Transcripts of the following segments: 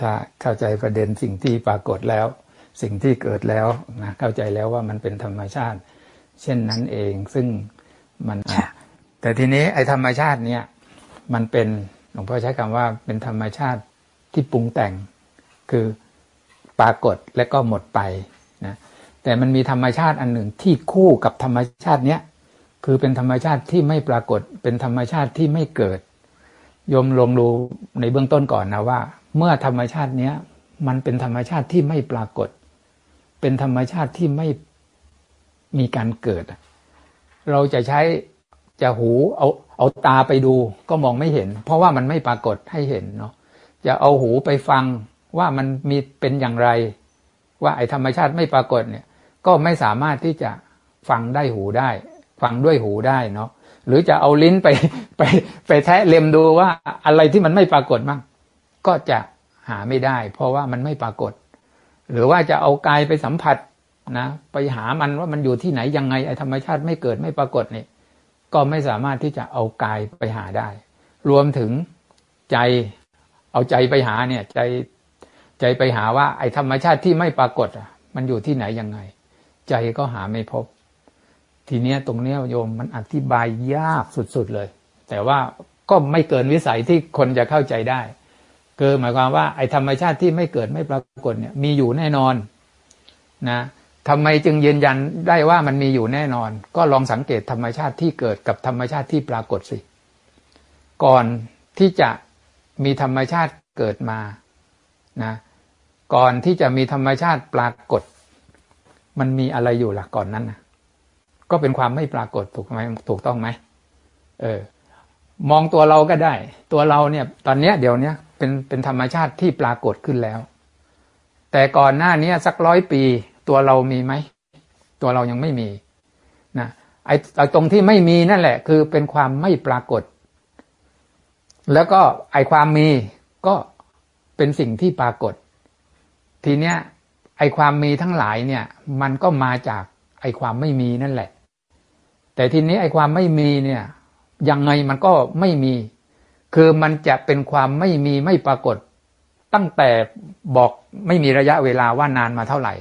ถ้าเข้าใจประเด็นสิ่งที่ปรากฏแล้ว สิ่งที่เกิดแล้วนะเข้าใจแล้วว่ามันเป็นธรรมชาติ เช่นนั้นเองซึ่งมัน แต่ทีนี้ไอ้ธรรมชาติเนี่ยมันเป็นหลวงพ่อใช้คำว่าเป็นธรรมชาติที่ปรุงแต่งคือปรากฏและก็หมดไปนะแต่มันมีธรรมชาติอันหนึ่งที่คู่กับธรรมชาติเนี้ยคือเป็นธรรมชาติที่ไม่ปรากฏเป็นธรรมชาติที่ไม่เกิด ยมลงดูในเบื้องต้นก่อนนะว่า เมื่อธรรมชาติเนี้ย มันเป็นธรรมชาติที่ไม่ปรากฏ เป็นธรรมชาติที่ไม่มีการเกิด เราจะใช้จะหูเอาเอาตาไปดูก็มองไม่เห็น เพราะว่ามันไม่ปรากฏให้เห็นเนาะจะเอาหูไปฟังว่ามันมีเป็นอย่างไร ว่าไอ้ธรรมชาติไม่ปรากฏเนี่ย ก็ไม่สามารถที่จะฟังได้หูได้ ฟังด้วยหูได้เนาะหรือจะเอาลิ้นไปไปไปแทะเล็มดูว่าอะไรที่มันไม่ปรากฏบ้าง ก็จะหาไม่ได้ เพราะว่ามันไม่ปรากฏ หรือว่าจะเอากายไปสัมผัสนะไปหามันว่ามันอยู่ที่ไหนยังไงไอ้ธรรมชาติไม่เกิดไม่ปรากฏนี่ก็ไม่สามารถที่จะเอากายไปหาได้ รวมถึงใจเอาใจไปหาเนี่ยใจใจไปหาว่า ไอ้ธรรมชาติที่ไม่ปรากฏอะมันอยู่ที่ไหนยังไง ใจก็หาไม่พบ ทีเนี้ยตรงเนี้ยโยมมันอธิบายยากสุดๆเลย แต่ว่าก็ไม่เกินวิสัยที่คนจะเข้าใจได้ คือหมายความว่าไอ้ธรรมชาติที่ไม่เกิดไม่ปรากฏเนี่ยมีอยู่แน่นอนนะทำไมจึงยืนยันได้ว่ามันมีอยู่แน่นอน ก็ลองสังเกตธรรมชาติที่เกิดกับธรรมชาติที่ปรากฏสิ ก่อนที่จะมีธรรมชาติเกิดมานะก่อนที่จะมีธรรมชาติปรากฏ มันมีอะไรอยู่ล่ะก่อนนั้นนะก็เป็นความไม่ปรากฏถูกไหมถูกต้องไหมเออมองตัวเราก็ได้ ตัวเราเนี่ย ตอนเนี้ยเดี๋ยวนี้ เป็นเป็นธรรมชาติที่ปรากฏขึ้นแล้ว แต่ก่อนหน้านี้สักร้อยปีตัวเรามีไหม ตัวเรายังไม่มีนะไอ้ตรงที่ไม่มีนั่นแหละ คือเป็นความไม่ปรากฏ แล้วก็ไอความมีก็เป็นสิ่งที่ปรากฏ ทีเนี้ยไอความมีทั้งหลายเนี่ย มันก็มาจากไอความไม่มีนั่นแหละ แต่ทีนี้ไอความไม่มีเนี่ยยังไงมันก็ไม่มี คือมันจะเป็นความไม่มีไม่ปรากฏ ตั้งแต่บอกไม่มีระยะเวลาว่านานมาเท่าไหร่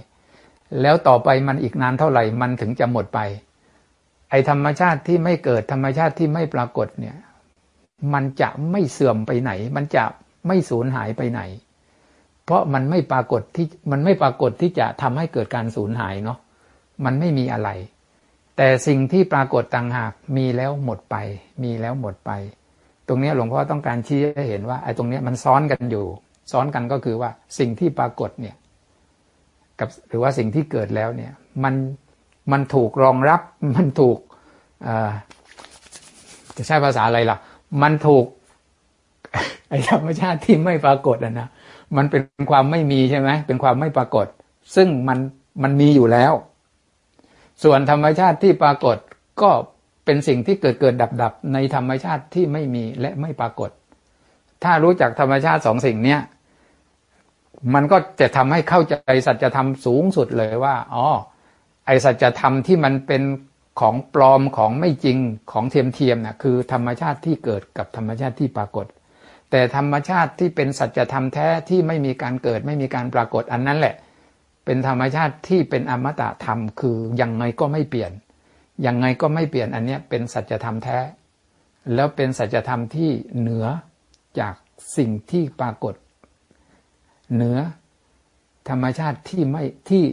แล้วต่อไปมันอีกนานเท่าไหร่ มันถึงจะหมดไป ไอธรรมชาติที่ไม่เกิดธรรมชาติที่ไม่ปรากฏเนี่ย มันจะไม่เสื่อมไปไหน มันจะไม่สูญหายไปไหน เพราะมันไม่ปรากฏที่มันไม่ปรากฏที่จะทำให้เกิดการสูญหายเนาะมันไม่มีอะไร แต่สิ่งที่ปรากฏต่างหากมีแล้วหมดไป มีแล้วหมดไป ตรงนี้หลวงพ่อต้องการชี้ให้เห็นว่าไอ้ตรงนี้มันซ้อนกันอยู่ ซ้อนกันก็คือว่าสิ่งที่ปรากฏเนี่ยกับหรือว่าสิ่งที่เกิดแล้วเนี่ยมันมันถูกรองรับมันถูกจะใช้ภาษาอะไรล่ะ มันถูกไอธรรมชาติที่ไม่ปรากฏอะนะ มันเป็นความไม่มีใช่ไหมเป็นความไม่ปรากฏ ซึ่งมันมันมีอยู่แล้ว ส่วนธรรมชาติที่ปรากฏก็ เป็นสิ่งที่เกิดเกิดดับดับในธรรมชาติที่ไม่มีและไม่ปรากฏ ถ้ารู้จักธรรมชาติสองสิ่งเนี้ยมันก็จะทำให้เข้าใจสัจธรรมสูงสุดเลยว่าอ๋อไอสัจธรรมที่มันเป็นของปลอมของไม่จริงของเทียมเทียมนะ่ะคือธรรมชาติที่เกิดกับธรรมชาติที่ปรากฏ แต่ธรรมชาติที่เป็นสัจธรรมแท้ที่ไม่มีการเกิด ไม่มีการปรากฏอันนั้นแหละ เป็นธรรมชาติที่เป็นอมตะธรรมคือยังไงก็ไม่เปลี่ยน ยังไงก็ไม่เปลี่ยนอันนี้เป็นสัจธรรมแท้ แล้วเป็นสัจธรรมที่เหนือจากสิ่งที่ปรากฏ เหนือธรรมชาติที่ไม่ที่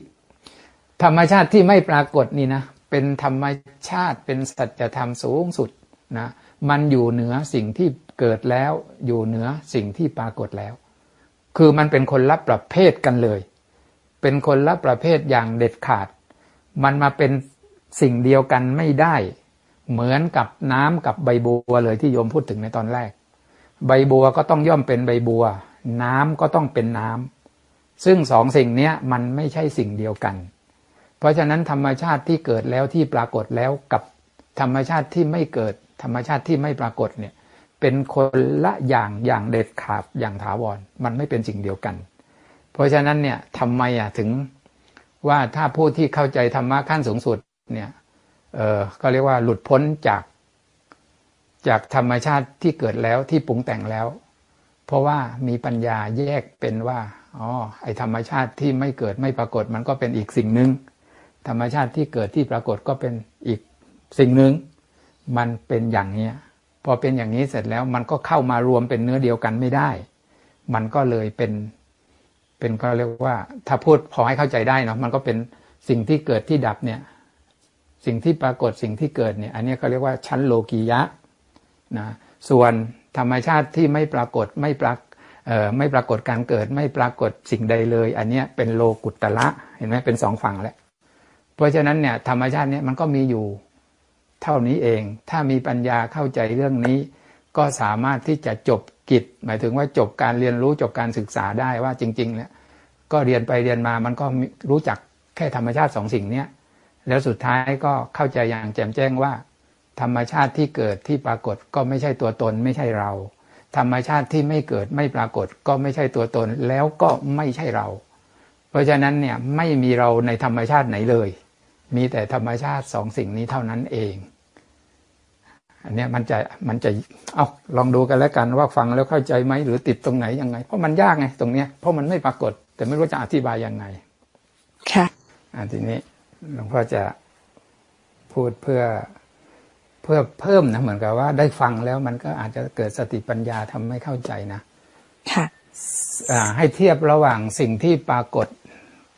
ธรรมชาติที่ไม่ปรากฏนี่นะ เป็นธรรมชาติเป็นสัจธรรมสูงสุดนะมันอยู่เหนือสิ่งที่เกิดแล้วอยู่เหนือสิ่งที่ปรากฏแล้ว คือมันเป็นคนละประเภทกันเลย เป็นคนละประเภทอย่างเด็ดขาด มันมาเป็น สิ่งเดียวกันไม่ได้ เหมือนกับน้ำกับใบบัวเลยที่โยมพูดถึงในตอนแรก ใบบัวก็ต้องย่อมเป็นใบบัว น้ำก็ต้องเป็นน้ำซึ่งสองสิ่งนี้มันไม่ใช่สิ่งเดียวกัน เพราะฉะนั้นธรรมชาติที่เกิดแล้วที่ปรากฏแล้วกับธรรมชาติที่ไม่เกิด ธรรมชาติที่ไม่ปรากฏเนี่ยเป็นคนละอย่างอย่างเด็ดขาดอย่างถาวร มันไม่เป็นสิ่งเดียวกัน เพราะฉะนั้นเนี่ยทำไมอะถึงว่าถ้าผู้ที่เข้าใจธรรมะขั้นสูงสุด เนี่ยเออก็เรียกว่าหลุดพ้นจากจากธรรมชาติที่เกิดแล้วที่ปรุงแต่งแล้ว เพราะว่ามีปัญญาแยกเป็นว่าอ๋อไอธรรมชาติที่ไม่เกิดไม่ปรากฏมันก็เป็นอีกสิ่งหนึ่งธรรมชาติที่เกิดที่ปรากฏก็เป็นอีกสิ่งหนึ่งมันเป็นอย่างเนี้ยพอเป็นอย่างนี้เสร็จแล้วมันก็เข้ามารวมเป็นเนื้อเดียวกันไม่ได้ มันก็เลยเป็นเป็นก็เรียกว่า ถ้าพูดพอให้เข้าใจได้เนาะมันก็เป็นสิ่งที่เกิดที่ดับเนี่ย สิ่งที่ปรากฏสิ่งที่เกิดเนี่ยอันนี้เขาเรียกว่าชั้นโลกียะนะส่วนธรรมชาติที่ไม่ปรากฏไม่ปรากไม่ปรากฏการเกิดไม่ปรากฏสิ่งใดเลย อันนี้เป็นโลกุตตะเห็นไหมเป็นสองฝั่งแล้วเพราะฉะนั้นเนี่ยธรรมชาติเนี่ยมันก็มีอยู่เท่านี้เอง ถ้ามีปัญญาเข้าใจเรื่องนี้ ก็สามารถที่จะจบกิจ หมายถึงว่าจบการเรียนรู้จบการศึกษาได้ว่าจริงๆเนี่ยก็เรียนไปเรียนมามันก็รู้จักแค่ธรรมชาติสองสิ่งเนี้ย แล้วสุดท้ายก็เข้าใจอย่างแจ่มแจ้งว่า ธรรมชาติที่เกิดที่ปรากฏก็ไม่ใช่ตัวตนไม่ใช่เรา ธรรมชาติที่ไม่เกิดไม่ปรากฏก็ไม่ใช่ตัวตนแล้วก็ไม่ใช่เรา เพราะฉะนั้นเนี่ยไม่มีเราในธรรมชาติไหนเลย มีแต่ธรรมชาติสองสิ่งนี้เท่านั้นเอง อันนี้มันจะมันจะเอาลองดูกันแล้วกันว่าฟังแล้วเข้าใจไหมหรือติดตรงไหนยังไง เพราะมันยากไงตรงเนี้ยเพราะมันไม่ปรากฏ แต่ไม่รู้จะอธิบายยังไง ค่ะอ่าทีนี้ หลวงพ่อจะพูดเพื่อเพื่อเพิ่มนะเหมือนกับว่าได้ฟังแล้วมันก็อาจจะเกิดสติปัญญาทำให้เข้าใจนะค่ะอ่าให้เทียบระหว่างสิ่งที่ปรากฏ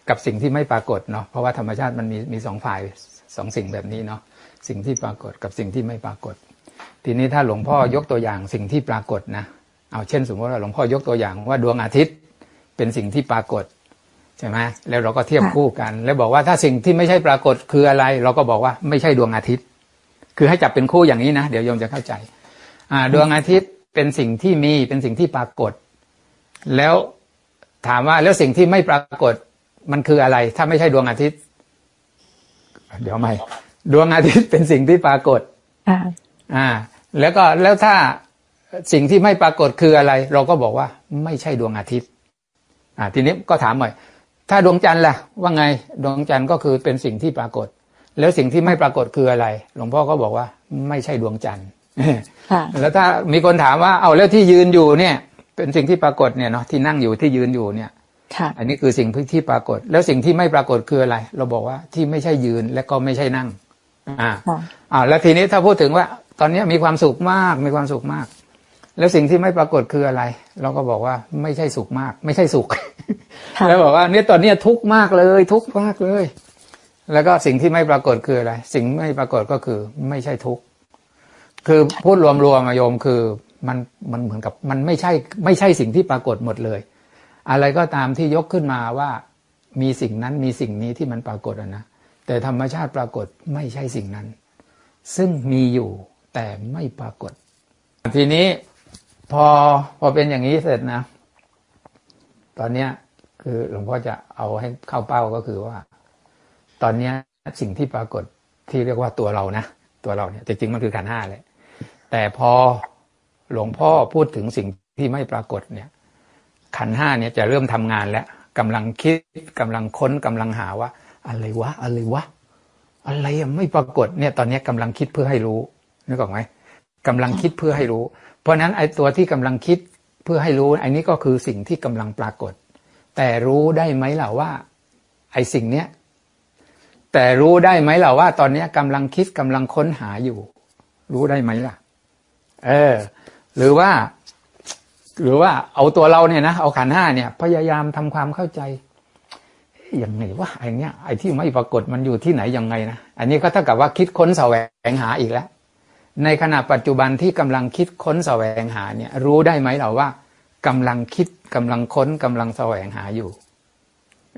กับสิ่งที่ไม่ปรากฏเนาะเพราะว่าธรรมชาติมันมีมีสองฝ่ายสองสิ่งแบบนี้เนาะสิ่งที่ปรากฏกับสิ่งที่ไม่ปรากฏ ทีนี้ถ้าหลวงพ่อยกตัวอย่างสิ่งที่ปรากฏนะเอาเช่น สมมติว่าหลวงพ่อยกตัวอย่างว่าดวงอาทิตย์เป็นสิ่งที่ปรากฏ ใช่ไหมแล้วเราก็เทียบคู่กัน แล้วบอกว่าถ้าสิ่งที่ไม่ใช่ปรากฏคืออะไร เราก็บอกว่าไม่ใช่ดวงอาทิตย์ คือให้จับเป็นคู่อย่างนี้นะ เดี๋ยวโยมจะเข้าใจ อ่า ดวงอาทิตย์เป็นสิ่งที่มีเป็นสิ่งที่ปรากฏ แล้วถามว่าแล้วสิ่งที่ไม่ปรากฏมันคืออะไร ถ้าไม่ใช่ดวงอาทิตย์ เดี๋ยวไม่ดวงอาทิตย์เป็นสิ่งที่ปรากฏอ่าอ่าแล้วก็แล้วถ้าสิ่งที่ไม่ปรากฏคืออะไร เราก็บอกว่าไม่ใช่ดวงอาทิตย์ อ่า ทีนี้ก็ถามหน่อย ถ้าดวงจันทร์ล่ะ ว่าไงดวงจันทร์ก็คือเป็นสิ่งที่ปรากฏ แล้วสิ่งที่ไม่ปรากฏคืออะไร หลวงพ่อก็บอกว่าไม่ใช่ดวงจันทร์ค่ะแล้วถ้ามีคนถามว่าเอาแล้วที่ยืนอยู่เนี่ย เป็นสิ่งที่ปรากฏเนี่ยเนาะที่นั่งอยู่ที่ยืนอยู่เนี่ยค่ะอันนี้คือสิ่งที่ปรากฏ แล้วสิ่งที่ไม่ปรากฏคืออะไร เราบอกว่าที่ไม่ใช่ยืนและก็ไม่ใช่นั่ง อ่าค่ะอ่าแล้วทีนี้ถ้าพูดถึงว่า ตอนนี้มีความสุขมากมีความสุขมาก แล้วสิ่งที่ไม่ปรากฏคืออะไร เราก็บอกว่าไม่ใช่สุขมาก ไม่ใช่สุขค่ะแล้วบอกว่าเนี่ยตอนเนี้ยทุกข์มากเลย ทุกข์มากเลย แล้วก็สิ่งที่ไม่ปรากฏคืออะไร สิ่งไม่ปรากฏก็คือไม่ใช่ทุกข์คือพูดรวมๆมาโยมคือมันมันเหมือนกับมันไม่ใช่ไม่ใช่สิ่งที่ปรากฏหมดเลย อะไรก็ตามที่ยกขึ้นมาว่ามีสิ่งนั้นมีสิ่งนี้ที่มันปรากฏอะนะแต่ธรรมชาติปรากฏไม่ใช่สิ่งนั้น ซึ่งมีอยู่แต่ไม่ปรากฏ ทีนี้ พอพอเป็นอย่างนี้เสร็จนะ ตอนเนี้ย คือหลวงพ่อจะเอาให้เข้าเป้าก็คือว่า ตอนเนี้ยสิ่งที่ปรากฏที่เรียกว่าตัวเรานะตัวเราเนี่ยจริงๆมันคือขันห้าเลยแต่พอหลวงพ่อพูดถึงสิ่งที่ไม่ปรากฏเนี่ย ขันห้าเนี่ยจะเริ่มทำงานแล้วกำลังคิดกำลังค้นกำลังหาว่า อะไรวะ อะไรวะ อะไรไม่ปรากฏเนี่ย ตอนนี้ยกำลังคิดเพื่อให้รู้นึกออกไหม กำลังคิดเพื่อให้รู้ เพราะฉะนั้นไอ้ตัวที่กำลังคิดเพื่อให้รู้ไอ้นี้ก็คือสิ่งที่กำลังปรากฏ แต่รู้ได้ไหมล่ะว่า ไอ้สิ่งเนี้ยแต่รู้ได้ไหมล่ะว่า ตอนเนี้ยกำลังคิดกำลังค้นหาอยู่ รู้ได้ไหมล่ะ เออ หรือว่า หรือว่าเอาตัวเราเนี่ยนะเอาขันห้าเนี่ย พยายามทำความเข้าใจอ๊ะยังไงวะไอ้เนี้ยไอ้ที่ไม่ปรากฏมันอยู่ที่ไหนยังไงนะอันนี้ก็เท่ากับว่าคิดค้นแสวงหาอีกแล้ว ในขณะปัจจุบันที่กำลังคิดค้นแสวงหาเนี่ย รู้ได้ไหมเราว่ากำลังคิดกำลังค้นกำลังแสวงหาอยู่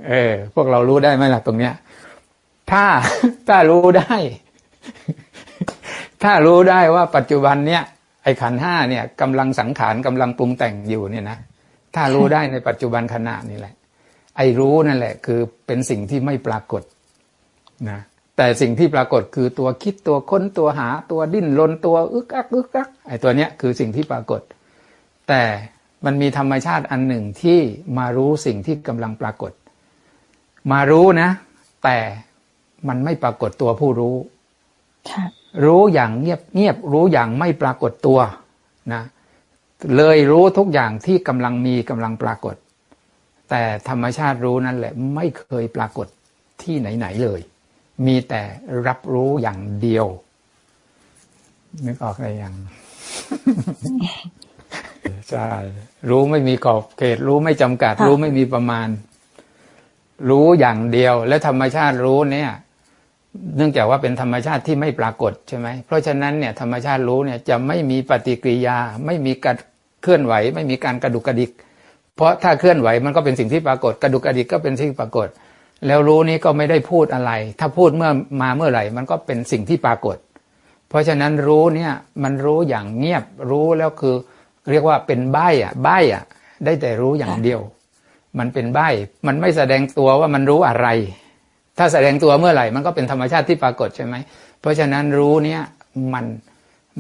เออ พวกเรารู้ได้ไหมล่ะตรงเนี้ย ถ้าถ้ารู้ได้ ถ้ารู้ได้ว่าปัจจุบันเนี่ยไอ้ขันห้าเนี่ยกำลังสังขารกำลังปรุงแต่งอยู่เนี่ยนะถ้ารู้ได้ในปัจจุบันขณะนี่แหละ ไอ้รู้นั่นแหละ คือเป็นสิ่งที่ไม่ปรากฏนะ แต่สิ่งที่ปรากฏคือตัวคิดตัวค้นตัวหาตัวดิ้นรนตัวอึกอักอึกอักไอ้ตัวเนี้ยคือสิ่งที่ปรากฏ แต่มันมีธรรมชาติอันหนึ่งที่มารู้สิ่งที่กำลังปรากฏ มารู้นะ แต่มันไม่ปรากฏตัวผู้รู้ค่ะรู้อย่างเงียบเงียบรู้อย่างไม่ปรากฏตัวนะเลยรู้ทุกอย่างที่กำลังมีกำลังปรากฏ แต่ธรรมชาติรู้นั่นแหละ ไม่เคยปรากฏที่ไหน ๆ เลย มีแต่รับรู้อย่างเดียว นึกออกอะไรยังใช่รู้ไม่มีขอบเขต รู้ไม่จำกัดค่ะรู้ไม่มีประมาณ รู้อย่างเดียว และธรรมชาติรู้เนี่ย เนื่องจากว่าเป็นธรรมชาติที่ไม่ปรากฏใช่ไหมเพราะฉะนั้นเนี่ยธรรมชาติรู้เนี่ยจะไม่มีปฏิกิริยา ไม่มีการเคลื่อนไหว ไม่มีการกระดุกกระดิก เพราะถ้าเคลื่อนไหวมันก็เป็นสิ่งที่ปรากฏ กระดุกกระดิกก็เป็นสิ่งที่ปรากฏ แล้วรู้นี้ก็ไม่ได้พูดอะไร ถ้าพูดเมื่อมาเมื่อไหร่ มันก็เป็นสิ่งที่ปรากฏ เพราะฉะนั้นรู้เนี่ยมันรู้อย่างเงียบรู้แล้วคือ เรียกว่าเป็นใบ้อะใบ้อะได้แต่รู้อย่างเดียว มันเป็นใบ้ มันไม่แสดงตัวว่ามันรู้อะไร ถ้าแสดงตัวเมื่อไหร่ มันก็เป็นธรรมชาติที่ปรากฏใช่ไหม เพราะฉะนั้นรู้เนี่ยมัน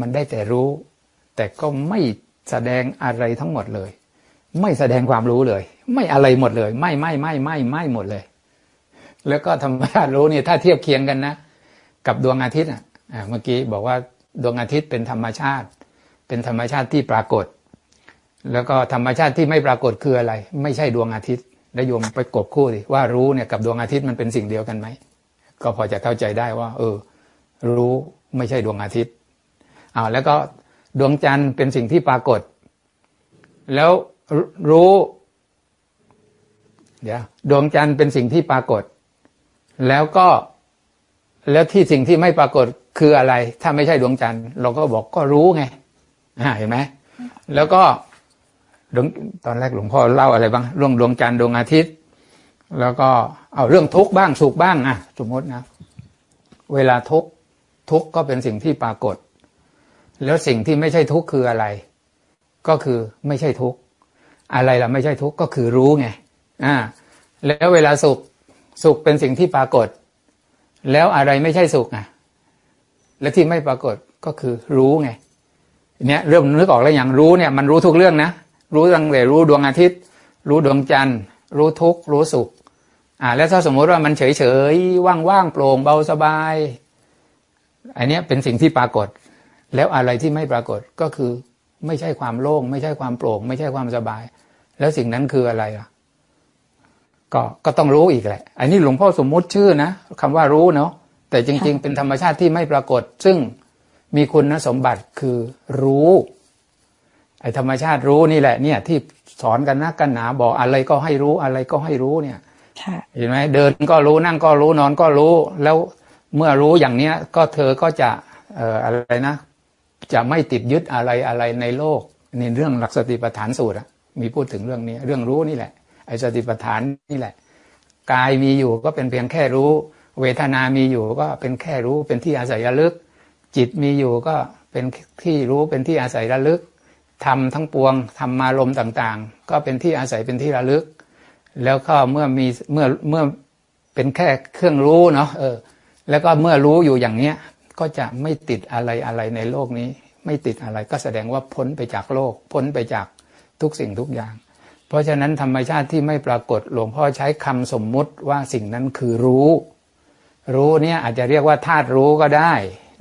มันได้แต่รู้ แต่ก็ไม่แสดงอะไรทั้งหมดเลย ไม่แสดงความรู้เลย ไม่อะไรหมดเลย ไม่ไม่ไม่ไม่ไม่หมดเลย แล้วก็ธรรมชาติรู้เนี่ยถ้าเทียบเคียงกันนะ กับดวงอาทิตย์อะเมื่อกี้บอกว่าดวงอาทิตย์เป็นธรรมชาติ เป็นธรรมชาติที่ปรากฏ แล้วก็ธรรมชาติที่ไม่ปรากฏคืออะไร ไม่ใช่ดวงอาทิตย์แล้วโยมไปกบคู่ดิว่ารู้เนี่ยกับดวงอาทิตย์มันเป็นสิ่งเดียวกันไหมก็พอจะเข้าใจได้ว่า เออ รู้ไม่ใช่ดวงอาทิตย์อ้าวแล้วก็ดวงจันทร์เป็นสิ่งที่ปรากฏ แล้วรู้ เดี๋ยวดวงจันทร์เป็นสิ่งที่ปรากฏ แล้วก็แล้วที่สิ่งที่ไม่ปรากฏคืออะไร ถ้าไม่ใช่ดวงจันทร์เราก็บอกก็รู้ไงอ่าเห็นไหมแล้วก็ตอนแรกหลวงพ่อเล่าอะไรบ้างเรื่องดวงจันทร์ดวงอาทิตย์ แล้วก็เอาเรื่องทุกข์บ้างสุขบ้างอะสมมตินะ เวลาทุกข์ทุกข์ก็เป็นสิ่งที่ปรากฏ แล้วสิ่งที่ไม่ใช่ทุกข์คืออะไร ก็คือไม่ใช่ทุกข์อะไรล่ะไม่ใช่ทุกข์ก็คือรู้ไงอ่าแล้วเวลาสุข สุขเป็นสิ่งที่ปรากฏ แล้วอะไรไม่ใช่สุขอะ และที่ไม่ปรากฏก็คือรู้ไงเนี่ยเริ่มนึกออกแล้วอย่างรู้เนี่ยมันรู้ทุกเรื่องนะ รู้ตั้งแต่รู้ดวงอาทิตย์ รู้ดวงจันทร์ รู้ทุกข์รู้สุข อ่า แล้วถ้าสมมุติว่ามันเฉยเฉยว่างว่างๆโปร่งเบาสบายอันนี้เป็นสิ่งที่ปรากฏ แล้วอะไรที่ไม่ปรากฏก็คือ ไม่ใช่ความโล่ง ไม่ใช่ความโปร่ง ไม่ใช่ความสบาย แล้วสิ่งนั้นคืออะไรล่ะ ก็ก็ต้องรู้อีกแหละอันนี้หลวงพ่อสมมุติชื่อนะคำว่ารู้เนาะแต่จริง ๆ เป็นธรรมชาติที่ไม่ปรากฏ ซึ่งมีคุณสมบัติคือรู้ ไอ้ธรรมชาติรู้นี่แหละ เนี่ย ที่สอนกันนักกันหนาบอกอะไรก็ให้รู้อะไรก็ให้รู้เนี่ยค่ะเห็นไหมเดินก็รู้นั่งก็รู้นอนก็รู้ แล้วเมื่อรู้อย่างเนี้ย ก็เธอก็จะเอ่ออะไรนะ จะไม่ติดยึดอะไรอะไรในโลกในเรื่องหลักสติปัฏฐานสูตรอะมีพูดถึงเรื่องนี้ เรื่องรู้นี่แหละ ไอ้สติปัฏฐานนี่แหละ กายมีอยู่ก็เป็นเพียงแค่รู้ เวทนามีอยู่ก็เป็นแค่รู้เป็นที่อาศัยระลึก จิตมีอยู่ก็เป็นที่รู้เป็นที่อาศัยระลึกทำทั้งปวงทำมารมต่างๆ ก็เป็นที่อาศัยเป็นที่ระลึก แล้วก็เมื่อมีเมื่อเมื่อเป็นแค่เครื่องรู้เนาะเออ แล้วก็เมื่อรู้อยู่อย่างเนี้ยก็จะไม่ติดอะไรอะไรในโลกนี้ ไม่ติดอะไรก็แสดงว่าพ้นไปจากโลก พ้นไปจากทุกสิ่งทุกอย่าง เพราะฉะนั้นธรรมชาติที่ไม่ปรากฏหลวงพ่อใช้คำสมมุติว่าสิ่งนั้นคือรู้ รู้เนี่ยอาจจะเรียกว่าธาตุรู้ก็ได้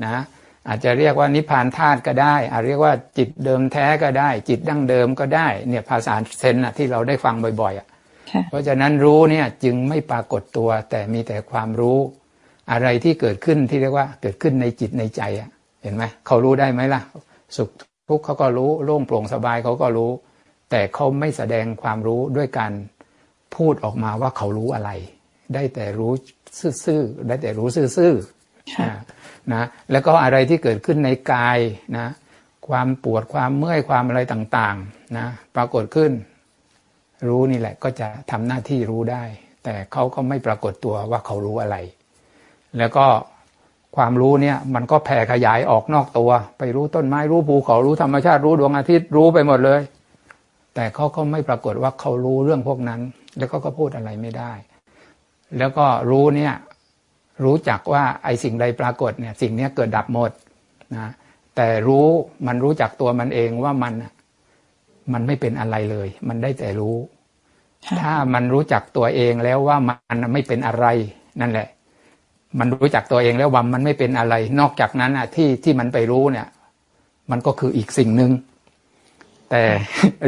นะอาจจะเรียกว่านิพพานธาตุก็ได้ อาจเรียกว่าจิตเดิมแท้ก็ได้ จิตดั้งเดิมก็ได้ เนี่ยภาษาเซนน่ะที่เราได้ฟังบ่อยๆอะค่ะเพราะฉะนั้นรู้เนี่ยจึงไม่ปรากฏตัวแต่มีแต่ความรู้ อะไรที่เกิดขึ้นที่เรียกว่าเกิดขึ้นในจิตในใจอะ เห็นไหมเขารู้ได้ไหมล่ะ สุขทุกข์เขาก็รู้โล่งโปร่งสบายเขาก็รู้ แต่เขาไม่แสดงความรู้ด้วยการพูดออกมาว่าเขารู้อะไร ได้แต่รู้ซื่อๆได้แต่รู้ซื่อๆค่ะอ่านะแล้วก็อะไรที่เกิดขึ้นในกายนะความปวดความเมื่อยความอะไรต่างๆนะปรากฏขึ้น รู้นี่แหละก็จะทำหน้าที่รู้ได้ แต่เขาก็ไม่ปรากฏตัวว่าเขารู้อะไร แล้วก็ความรู้เนี่ยมันก็แผ่ขยายออกนอกตัว ไปรู้ต้นไม้รู้ภูเขารู้ธรรมชาติรู้ดวงอาทิตย์รู้ไปหมดเลย แต่เขาก็ไม่ปรากฏว่าเขารู้เรื่องพวกนั้น แล้วก็ก็พูดอะไรไม่ได้ แล้วก็รู้เนี่ยรู้จักว่าไอ้สิ่งใดปรากฏเนี่ยสิ่งเนี้ยเกิดดับหมดนะแต่รู้มันรู้จักตัวมันเองว่ามันน่ะมันไม่เป็นอะไรเลย มันได้แต่รู้ค่ะถ้ามันรู้จักตัวเองแล้วว่ามันน่ะไม่เป็นอะไรนั่นแหละ มันรู้จักตัวเองแล้วว่ามันไม่เป็นอะไร นอกจากนั้นอะที่ที่มันไปรู้เนี่ย มันก็คืออีกสิ่งหนึ่ง แต่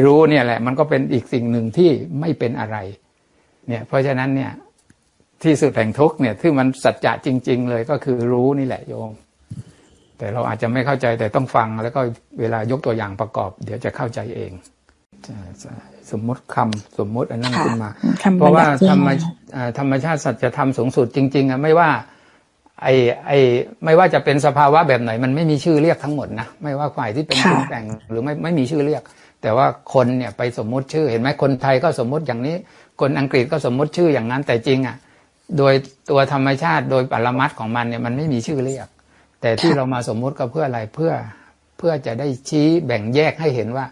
รู้เนี่ยแหละ มันก็เป็นอีกสิ่งหนึ่งที่ไม่เป็นอะไร เนี่ยเพราะฉะนั้นเนี่ยที่สุดแห่งทุกข์เนี่ยที่มันสัจจะจริง ๆ เลยก็คือรู้นี่แหละโยม แต่เราอาจจะไม่เข้าใจแต่ต้องฟังแล้วก็เวลายกตัวอย่างประกอบ เดี๋ยวจะเข้าใจเองสมมติคำสมมติอันนั้นค่ะขึ้นมาคำเพราะว่าบัญญัติธรรมที่เอ่อธรรมชาติสัจธรรมสูงสุดจริง ๆอะไม่ว่า ไอไอไม่ว่าจะเป็นสภาวะแบบไหน มันไม่มีชื่อเรียกทั้งหมดนะไม่ว่าฝ่ายที่เป็นค่ะปรุงแต่งหรือไม่ไม่มีชื่อเรียก แต่ว่าคนเนี่ยไปสมมุติชื่อเห็นไหมคนไทยก็สมมุติอย่างนี้ คนอังกฤษก็สมมุติชื่ออย่างนั้นแต่จริงอะโดยตัวธรรมชาติโดยปรมัตถ์ของมันเนี่ยมันไม่มีชื่อเรียก แต่ที่เรามาสมมุติก็เพื่ออะไรเพื่อเพื่อจะได้ชี้แบ่งแยกให้เห็นว่า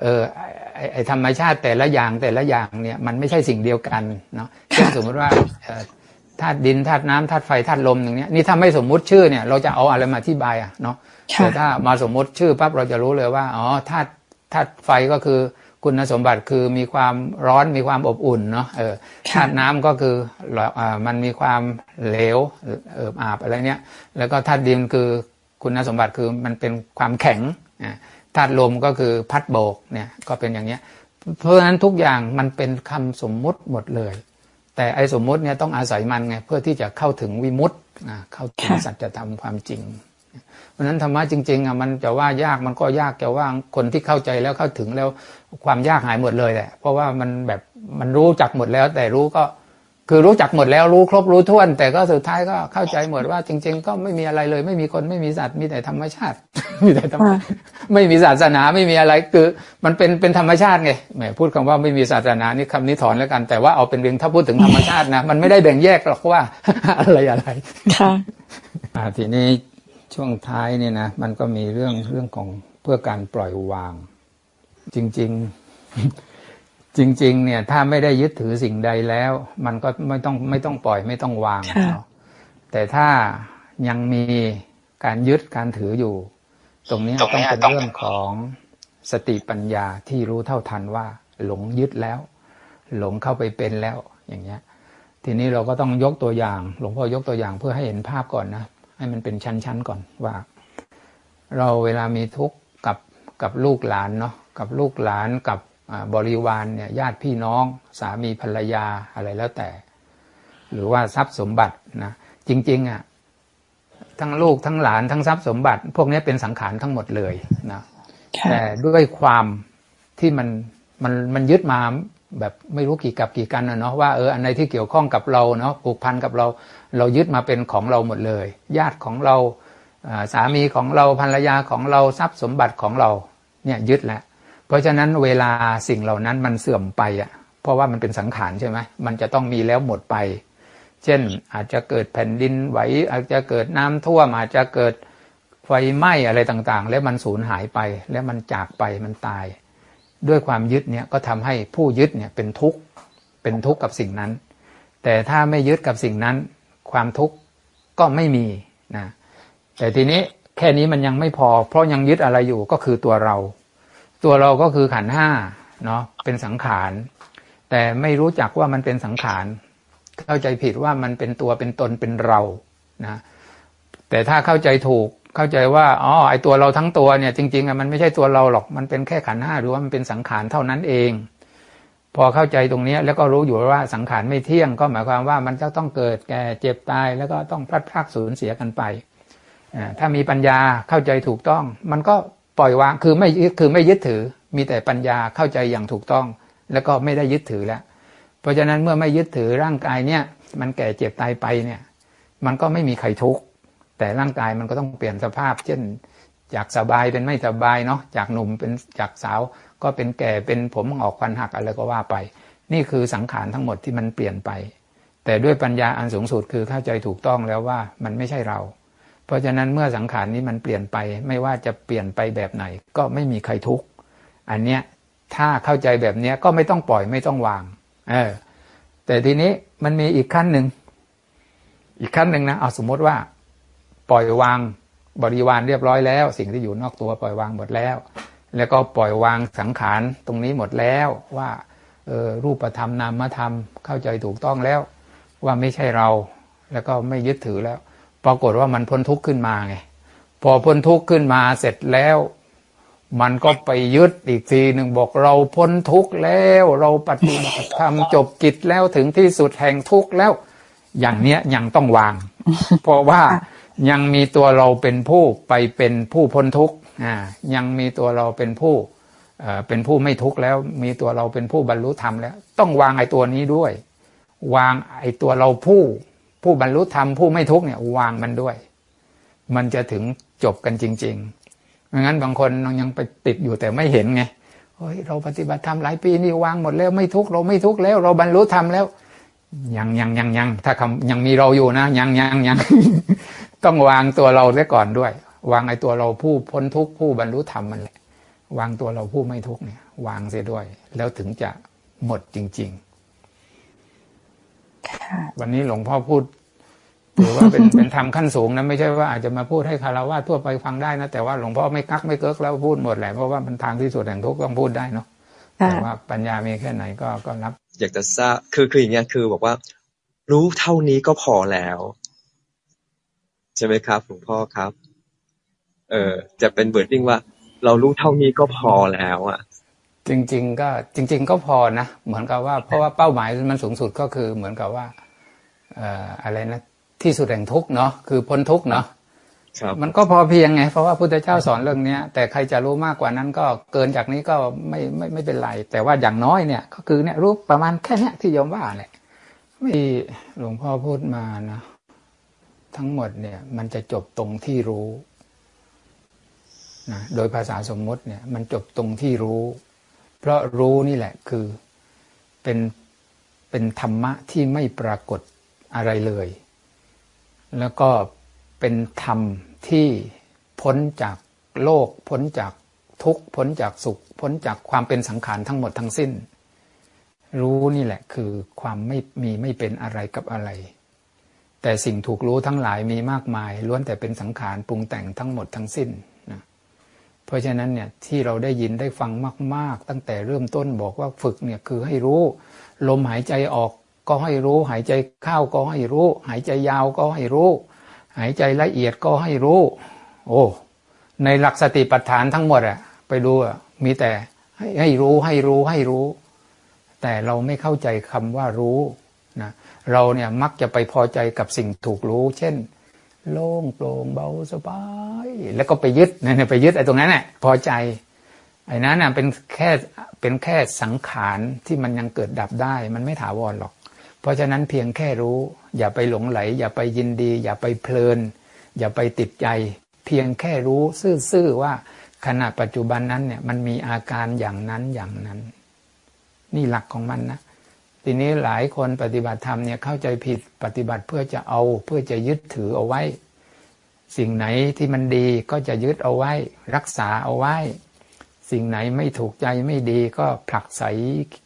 เออไอ้ไอ้ไอธรรมชาติแต่ละอย่างแต่ละอย่างเนี่ยมันไม่ใช่สิ่งเดียวกันเนาะเช่นสมมติว่าเอ่อ ธาตุดินธาตุน้ำธาตุไฟธาตุลมอย่างเนี้ยนี่ถ้าไม่สมมุติชื่อเนี่ย เราจะเอาอะไรมาอธิบายอะเนาะค่ะแต่ถ้ามาสมมุติชื่อปั๊บเราจะรู้เลยว่าอ๋อธาตุธาตุไฟก็คือคุณสมบัติคือมีความร้อนมีความอบอุ่นเนาะเออค่ะธาตุน้ำก็คือหลออ่ามันมีความเหลวเอิบอาบอะไรเนี้ยแล้วก็ธาตุดินคือคุณสมบัติคือมันเป็นความแข็งอ่าธาตุลมก็คือพัดโบกเนี่ยก็เป็นอย่างเนี้ยเพราะฉะนั้นทุกอย่างมันเป็นคำสมมุติหมดเลย แต่ไอ้สมมุติเนี่ยต้องอาศัยมันไงเพื่อที่จะเข้าถึงวิมุตติอ่าเข้าถึงค่ะสัจธรรมความจริง เพราะฉะนั้นธรรมะจริงๆอะมันจะว่ายากมันก็ยากจะว่าคนที่เข้าใจแล้วเข้าถึงแล้วความยากหายหมดเลยแหละเพราะว่ามันแบบมันรู้จักหมดแล้ว แต่รู้ก็ คือรู้จักหมดแล้วรู้ครบรู้ถ้วน แต่ก็สุดท้ายก็เข้าใจหมดว่าจริง ๆ ก็ไม่มีอะไรเลย ไม่มีคนไม่มีสัตว์มีแต่ธรรมชาติ มีแต่ธรรมค่ะไม่มีศาสนาไม่มีอะไรคือ มันเป็นเป็นธรรมชาติไงแหมพูดคำว่าไม่มีศาสนานี่คำนี้ถอนแล้วกัน แต่ว่าเอาเป็นเรื่องถ้าพูดถึงธรรมชาตินะมันไม่ได้แบ่งแยกหรอกว่าอะไรอะไรค่ะอ่าทีนี้ช่วงท้ายเนี่ยนะมันก็มีเรื่องเรื่องของเพื่อการปล่อยวาง จริง ๆ จริง ๆ เนี่ย ถ้าไม่ได้ยึดถือสิ่งใดแล้ว มันก็ไม่ต้องไม่ต้องปล่อยไม่ต้องวางค่ะเนาะแต่ถ้ายังมีการยึดการถืออยู่ ตรงเนี้ยตรงต้องเนี้ยเป็นต้องเรื่องของสติปัญญาที่รู้เท่าทันว่า หลงยึดแล้ว หลงเข้าไปเป็นแล้วอย่างเงี้ย ทีนี้เราก็ต้องยกตัวอย่าง หลวงพ่อยกตัวอย่างเพื่อให้เห็นภาพก่อนนะ ให้มันเป็นชั้นๆก่อนว่า เราเวลามีทุกข์กับกับลูกหลานเนาะกับลูกหลานกับอ่า บริวารเนี่ยญาติพี่น้องสามีภรรยาอะไรแล้วแต่ หรือว่าทรัพย์สมบัตินะจริงๆอะทั้งลูกทั้งหลานทั้งทรัพย์สมบัติ พวกนี้เป็นสังขารทั้งหมดเลยนะค่ะแต่ด้วยความที่มันมันมันยึดมาแบบไม่รู้กี่กับกี่กันนะเนาะว่าเอออันไหนที่เกี่ยวข้องกับเราเนาะผูกพันกับเรา เรายึดมาเป็นของเราหมดเลย ญาติของเราอ่าสามีของเราภรรยาของเราทรัพย์สมบัติของเราเนี่ยยึดแล้ว เพราะฉะนั้นเวลาสิ่งเหล่านั้นมันเสื่อมไปอะ เพราะว่ามันเป็นสังขารใช่ไหมมันจะต้องมีแล้วหมดไป เช่นอาจจะเกิดแผ่นดินไหวอาจจะเกิดน้ำท่วมอาจจะเกิดไฟไหม้อะไรต่างๆ แล้วมันสูญหายไปแล้วมันจากไปมันตาย ด้วยความยึดเนี่ยก็ทำให้ผู้ยึดเนี่ยเป็นทุกข์เป็นทุกข์กับสิ่งนั้น แต่ถ้าไม่ยึดกับสิ่งนั้น ความทุกข์ก็ไม่มีนะแต่ทีนี้แค่นี้มันยังไม่พอ เพราะยังยึดอะไรอยู่ก็คือตัวเรา ตัวเราก็คือขันห้าเนาะเป็นสังขาร แต่ไม่รู้จักว่ามันเป็นสังขาร เข้าใจผิดว่ามันเป็นตัวเป็นตนเป็นเรานะแต่ถ้าเข้าใจถูกเข้าใจว่าอ๋อไอตัวเราทั้งตัวเนี่ย จริงๆอะมันไม่ใช่ตัวเราหรอกมันเป็นแค่ขันห้าหรือว่ามันเป็นสังขารเท่านั้นเอง พอเข้าใจตรงนี้แล้วก็รู้อยู่ว่าสังขารไม่เที่ยง ก็หมายความว่ามันจะต้องเกิดแก่เจ็บตายแล้วก็ต้องพลัดพรากสูญเสียกันไปถ้ามีปัญญาเข้าใจถูกต้อง มันก็ ปล่อยวางคือไม่คือไม่ยึดถือ มีแต่ปัญญาเข้าใจอย่างถูกต้อง แล้วก็ไม่ได้ยึดถือแล้ว เพราะฉะนั้นเมื่อไม่ยึดถือร่างกายเนี่ย มันแก่เจ็บตายไปเนี่ย มันก็ไม่มีใครทุกข์แต่ร่างกายมันก็ต้องเปลี่ยนสภาพ เช่น จากสบายเป็นไม่สบายเนาะจากหนุ่มเป็นจากสาวก็เป็นแก่เป็นผมออกควันหักอะไรก็ว่าไป นี่คือสังขารทั้งหมดที่มันเปลี่ยนไป แต่ด้วยปัญญาอันสูงสุดคือเข้าใจถูกต้องแล้วว่ามันไม่ใช่เรา เพราะฉะนั้นเมื่อสังขารนี้มันเปลี่ยนไปไม่ว่าจะเปลี่ยนไปแบบไหน ก็ไม่มีใครทุกข์อันเนี้ยถ้าเข้าใจแบบเนี้ยก็ไม่ต้องปล่อยไม่ต้องวาง เออ แต่ทีนี้มันมีอีกขั้นหนึ่งอีกขั้นหนึ่งนะเอาสมมติว่า ปล่อยวางบริวารเรียบร้อยแล้ว สิ่งที่อยู่นอกตัวปล่อยวางหมดแล้ว แล้วก็ปล่อยวางสังขารตรงนี้หมดแล้วว่าออรูปธรรมนามธรรมเข้าใจถูกต้องแล้ว ว่าไม่ใช่เรา แล้วก็ไม่ยึดถือแล้ว ปรากฏว่ามันพ้นทุกข์ขึ้นมาไง พอพ้นทุกข์ขึ้นมาเสร็จแล้ว มันก็ไปยึดอีกทีหนึ่งบอกเราพ้นทุกข์แล้ว เราปฏิบัติธรรมจบกิจแล้วถึงที่สุดแห่งทุกข์แล้ว อย่างเนี้ยยังต้องวาง เพราะว่ายังมีตัวเราเป็นผู้ไปเป็นผู้พ้นทุกข์อ่ายังมีตัวเราเป็นผู้เอ่อเป็นผู้ไม่ทุกข์แล้ว มีตัวเราเป็นผู้บรรลุธรรมแล้ว ต้องวางไอ้ตัวนี้ด้วย วางไอ้ตัวเราผู้ ผู้บรรลุธรรมผู้ไม่ทุกข์เนี่ยวางมันด้วย มันจะถึงจบกันจริงๆไม่งั้นบางคนยังไปติดอยู่แต่ไม่เห็นไงเฮ้ยเราปฏิบัติธรรมหลายปีนี่วางหมดแล้วไม่ทุกข์เราไม่ทุกข์แล้ว เราบรรลุธรรมแล้วยังยังยังยังถ้าคำยังมีเราอยู่นะยังยังยังต้องวางตัวเราเสียก่อนด้วย วางไอ้ตัวเราผู้พ้นทุกข์ผู้บรรลุธรรมมันแหละวางตัวเราผู้ไม่ทุกข์เนี่ยวางเสียด้วย แล้วถึงจะหมดจริง ๆ วันนี้หลวงพ่อพูดถือว่าเป็นเป็นธรรมขั้นสูงนะไม่ใช่ว่าอาจจะมาพูดให้คารวะทั่วไปฟังได้นะแต่ว่าหลวงพ่อไม่กักไม่เกิกแล้วพูดหมดแหละเพราะว่ามันทางที่สุดแห่งทุกข์ต้องพูดได้เนาะค่ะแต่ว่าปัญญามีแค่ไหนก็ก็รับ อยากจะทราบคือคืออย่างเงี้ยคือบอกว่า รู้เท่านี้ก็พอแล้ว ใช่ไหมครับหลวงพ่อครับ เออจะเป็นเบิร์ดดิ้งว่า เรารู้เท่านี้ก็พอแล้ว อะ จริง ๆ ก็จริง ๆ ก็พอนะเหมือนกับว่าเพราะว่าเป้าหมายมันสูงสุดก็คือเหมือนกับว่าเอ่ออะไรนะที่สุดแห่งทุกข์เนาะคือพ้นทุกข์เนาะครับมันก็พอเพียงไง เพราะว่าพุทธเจ้าสอนเรื่องเนี้ย แต่ใครจะรู้มากกว่านั้นก็เกินจากนี้ก็ไม่ไม่ไม่เป็นไร แต่ว่าอย่างน้อยเนี่ย ก็คือเนี่ยรู้ประมาณแค่เนี้ยที่โยมว่าแหละที่หลวงพ่อพูดมานะทั้งหมดเนี่ย มันจะจบตรงที่รู้นะโดยภาษาสมมติเนี่ย มันจบตรงที่รู้ เพราะรู้นี่แหละคือเป็นเป็นธรรมะที่ไม่ปรากฏอะไรเลย แล้วก็เป็นธรรมที่พ้นจากโลก พ้นจากทุกข์พ้นจากสุข พ้นจากความเป็นสังขารทั้งหมดทั้งสิ้น รู้นี่แหละคือความไม่มีไม่เป็นอะไรกับอะไร แต่สิ่งถูกรู้ทั้งหลายมีมากมาย ล้วนแต่เป็นสังขารปรุงแต่งทั้งหมดทั้งสิ้น เพราะฉะนั้นเนี่ยที่เราได้ยินได้ฟังมาก ๆ ตั้งแต่เริ่มต้นบอกว่าฝึกเนี่ยคือให้รู้ ลมหายใจออกก็ให้รู้ หายใจเข้าก็ให้รู้ หายใจยาวก็ให้รู้ หายใจละเอียดก็ให้รู้ โอ้ในหลักสติปัฏฐานทั้งหมดอะไปดูอะมีแต่ให้ให้รู้ให้รู้ให้รู้ แต่เราไม่เข้าใจคำว่ารู้นะเราเนี่ยมักจะไปพอใจกับสิ่งถูกรู้ เช่น โล่งโปร่งเบาสบาย แล้วก็ไปยึดเนี่ยไปยึดไอ้ตรงนั้นน่ะพอใจไอ้นั้นน่ะเป็นแค่เป็นแค่สังขารที่มันยังเกิดดับได้ มันไม่ถาวรหรอก เพราะฉะนั้นเพียงแค่รู้ อย่าไปหลงไหล อย่าไปยินดี อย่าไปเพลิน อย่าไปติดใจ เพียงแค่รู้ซื่อๆว่าขณะปัจจุบันนั้นเนี่ยมันมีอาการอย่างนั้นอย่างนั้น นี่หลักของมันนะ ทีนี้หลายคนปฏิบัติธรรมเนี่ยเข้าใจผิดปฏิบัติเพื่อจะเอาเพื่อจะยึดถือเอาไว้ สิ่งไหนที่มันดีก็จะยึดเอาไว้ รักษาเอาไว้ สิ่งไหนไม่ถูกใจไม่ดีก็ผลักไส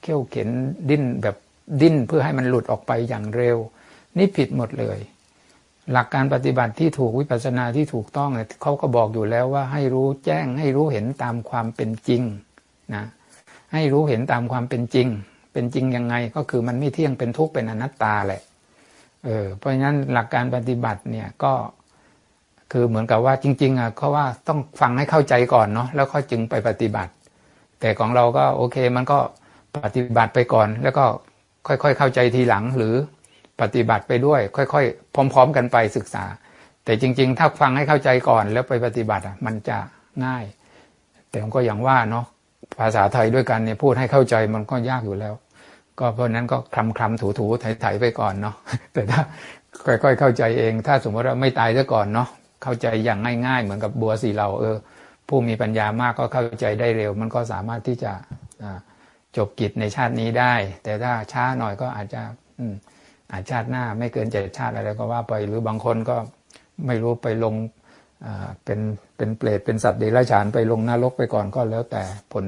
เขี้ยวเข็นดิ้นแบบดิ้นเพื่อให้มันหลุดออกไปอย่างเร็ว นี่ผิดหมดเลย หลักการปฏิบัติที่ถูกวิปัสสนาที่ถูกต้องเนี่ยเขาก็บอกอยู่แล้วว่าให้รู้แจ้งให้รู้เห็นตามความเป็นจริงนะให้รู้เห็นตามความเป็นจริง เป็นจริงยังไงก็คือมันไม่เที่ยงเป็นทุกข์เป็นอนัตตาแหละเออเพราะฉะนั้นหลักการปฏิบัติเนี่ยก็คือเหมือนกับว่าจริง ๆอะเขาว่าต้องฟังให้เข้าใจก่อนเนาะแล้วก็จึงไปปฏิบัติ แต่ของเราก็โอเคมันก็ปฏิบัติไปก่อน แล้วก็ค่อยๆเข้าใจทีหลังหรือปฏิบัติไปด้วย ค่อยๆ พร้อม ๆ กันไปศึกษา แต่จริง ๆ ถ้าฟังให้เข้าใจก่อนแล้วไปปฏิบัติอะมันจะง่าย แต่ผมก็อย่างว่าเนาะ ภาษาไทยด้วยกันเนี่ยพูดให้เข้าใจมันก็ยากอยู่แล้ว ก็เพราะนั้นก็คลำคลำถูถูไถไถไปก่อนเนาะแต่ถ้าค่อยๆเข้าใจเอง ถ้าสมมติว่าไม่ตายซะก่อนเนาะเข้าใจอย่างง่ายๆ เหมือนกับบัวสีเราเออ ผู้มีปัญญามากก็เข้าใจได้เร็ว มันก็สามารถที่จะจบกิจในชาตินี้ได้ แต่ถ้าช้าหน่อยก็อาจจะอืมอาจชาติหน้าไม่เกินเจ็ดชาติอะไรก็ว่าไป หรือบางคนก็ไม่รู้ไปลง เป็นเป็นเปรตเป็นสัตว์เดรัจฉานไปลงนรกไปก่อนก็แล้วแต่ผล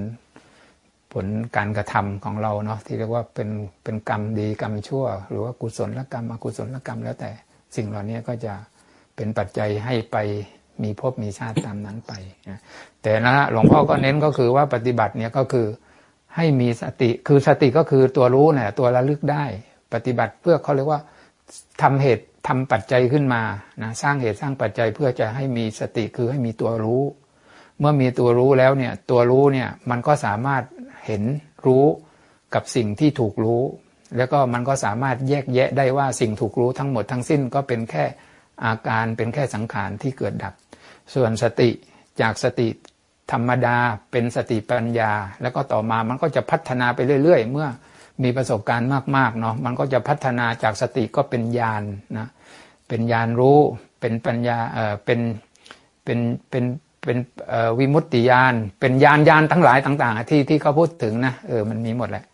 ผลการกระทำของเราเนาะที่เรียกว่าเป็นเป็นกรรมดีกรรมชั่ว หรือว่ากุศลกรรมอกุศลกรรมแล้วแต่สิ่งเหล่านี้ก็จะเป็นปัจจัยให้ไปมีภพมีชาติตามนั้นไปนะแต่นะหลวงพ่อก็เน้นก็คือว่าปฏิบัติเนี่ยก็คือให้มีสติคือสติก็คือตัวรู้เนี่ยตัวระลึกได้ ปฏิบัติเพื่อเขาเรียกว่าทำเหตุ ทำปัจจัยขึ้นมานะสร้างเหตุสร้างปัจจัยเพื่อจะให้มีสติคือให้มีตัวรู้ เมื่อมีตัวรู้แล้วเนี่ยตัวรู้เนี่ยมันก็สามารถเห็นรู้กับสิ่งที่ถูกรู้ แล้วก็มันก็สามารถแยกแยะได้ว่าสิ่งถูกรู้ทั้งหมดทั้งสิ้นก็เป็นแค่อาการเป็นแค่สังขารที่เกิดดับ ส่วนสติจากสติธรรมดาเป็นสติปัญญา แล้วก็ต่อมามันก็จะพัฒนาไปเรื่อย ๆ เมื่อ มีประสบการณ์มากๆเนาะมันก็จะพัฒนาจากสติก็เป็นญาณนะเป็นญาณรู้เป็นปัญญาเอ่อเป็นเป็นเป็นเป็นวิมุตติญาณเป็นญาณญาณทั้งหลายต่างๆ ที่ที่เขาพูดถึงนะเออมันมีหมดแหละ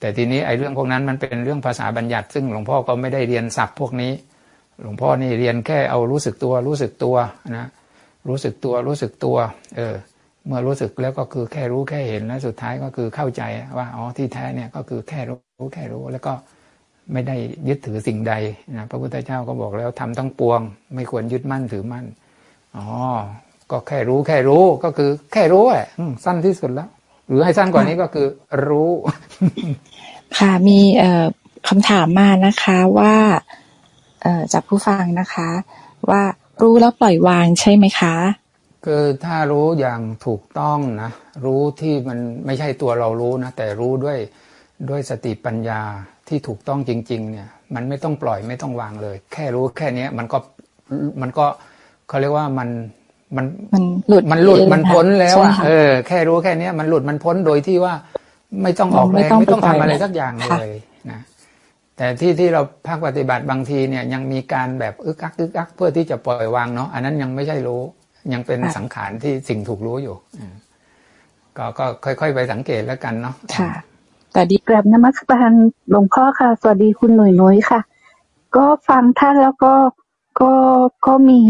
แต่ทีนี้ไอ้เรื่องพวกนั้นมันเป็นเรื่องภาษาบัญญัติ ซึ่งหลวงพ่อก็ไม่ได้เรียนศัพท์พวกนี้ หลวงพ่อนี่เรียนแค่เอารู้สึกตัวรู้สึกตัวนะรู้สึกตัวรู้สึกตัว เออ เมื่อรู้สึกแล้วก็คือแค่รู้แค่เห็นแล้วสุดท้ายก็คือเข้าใจว่าอ๋อที่แท้เนี่ยก็คือแค่รู้แค่รู้แล้วก็ไม่ได้ยึดถือสิ่งใดนะพระพุทธเจ้าก็บอกแล้วทำทั้งปวง ไม่ควรยึดมั่นถือมั่นอ๋อก็แค่รู้แค่รู้ก็คือ แค่รู้แหละสั้นที่สุดแล้ว หรือให้สั้นกว่านี้ก็คือ รู้ ค่ะมีเอ่อคำถามมานะคะว่าเอ่อจากผู้ฟังนะคะ ว่ารู้แล้วปล่อยวางใช่ไหมคะ คือถ้ารู้อย่างถูกต้องนะรู้ที่มันไม่ใช่ตัวเรารู้นะแต่รู้ด้วยด้วยสติปัญญาที่ถูกต้องจริง ๆ เนี่ย มันไม่ต้องปล่อยไม่ต้องวางเลย แค่รู้แค่เนี้ยมันก็มันก็เขาเรียกว่ามันมันมันหลุดมันหลุดเองมันพ้นแล้วใช่อะค่ะเออแค่รู้แค่เนี้ยมันหลุดมันพ้นโดยที่ว่าไม่ต้องออกแรไม่งต้องไม่ต้องไปทำอะไรปล่อยสักอย่างค่ะเลยนะแต่ที่ที่เราภาคปฏิบัติบางทีเนี่ยยังมีการแบบอึกอักอึกอักเพื่อที่จะปล่อยวางเนาะอันนั้นยังไม่ใช่รู้ ยังเป็นสังขารที่สิ่งถูกรู้อยู่อืมก็ก็ค่อย ๆ ไปสังเกตแล้วกันเนาะค่ะแต่ดีกราบนมัสการหลวงพ่อค่ะ สวัสดีคุณหนุ่ยนุ้ยค่ะ ก็ฟังท่านแล้วก็ก็ก็มี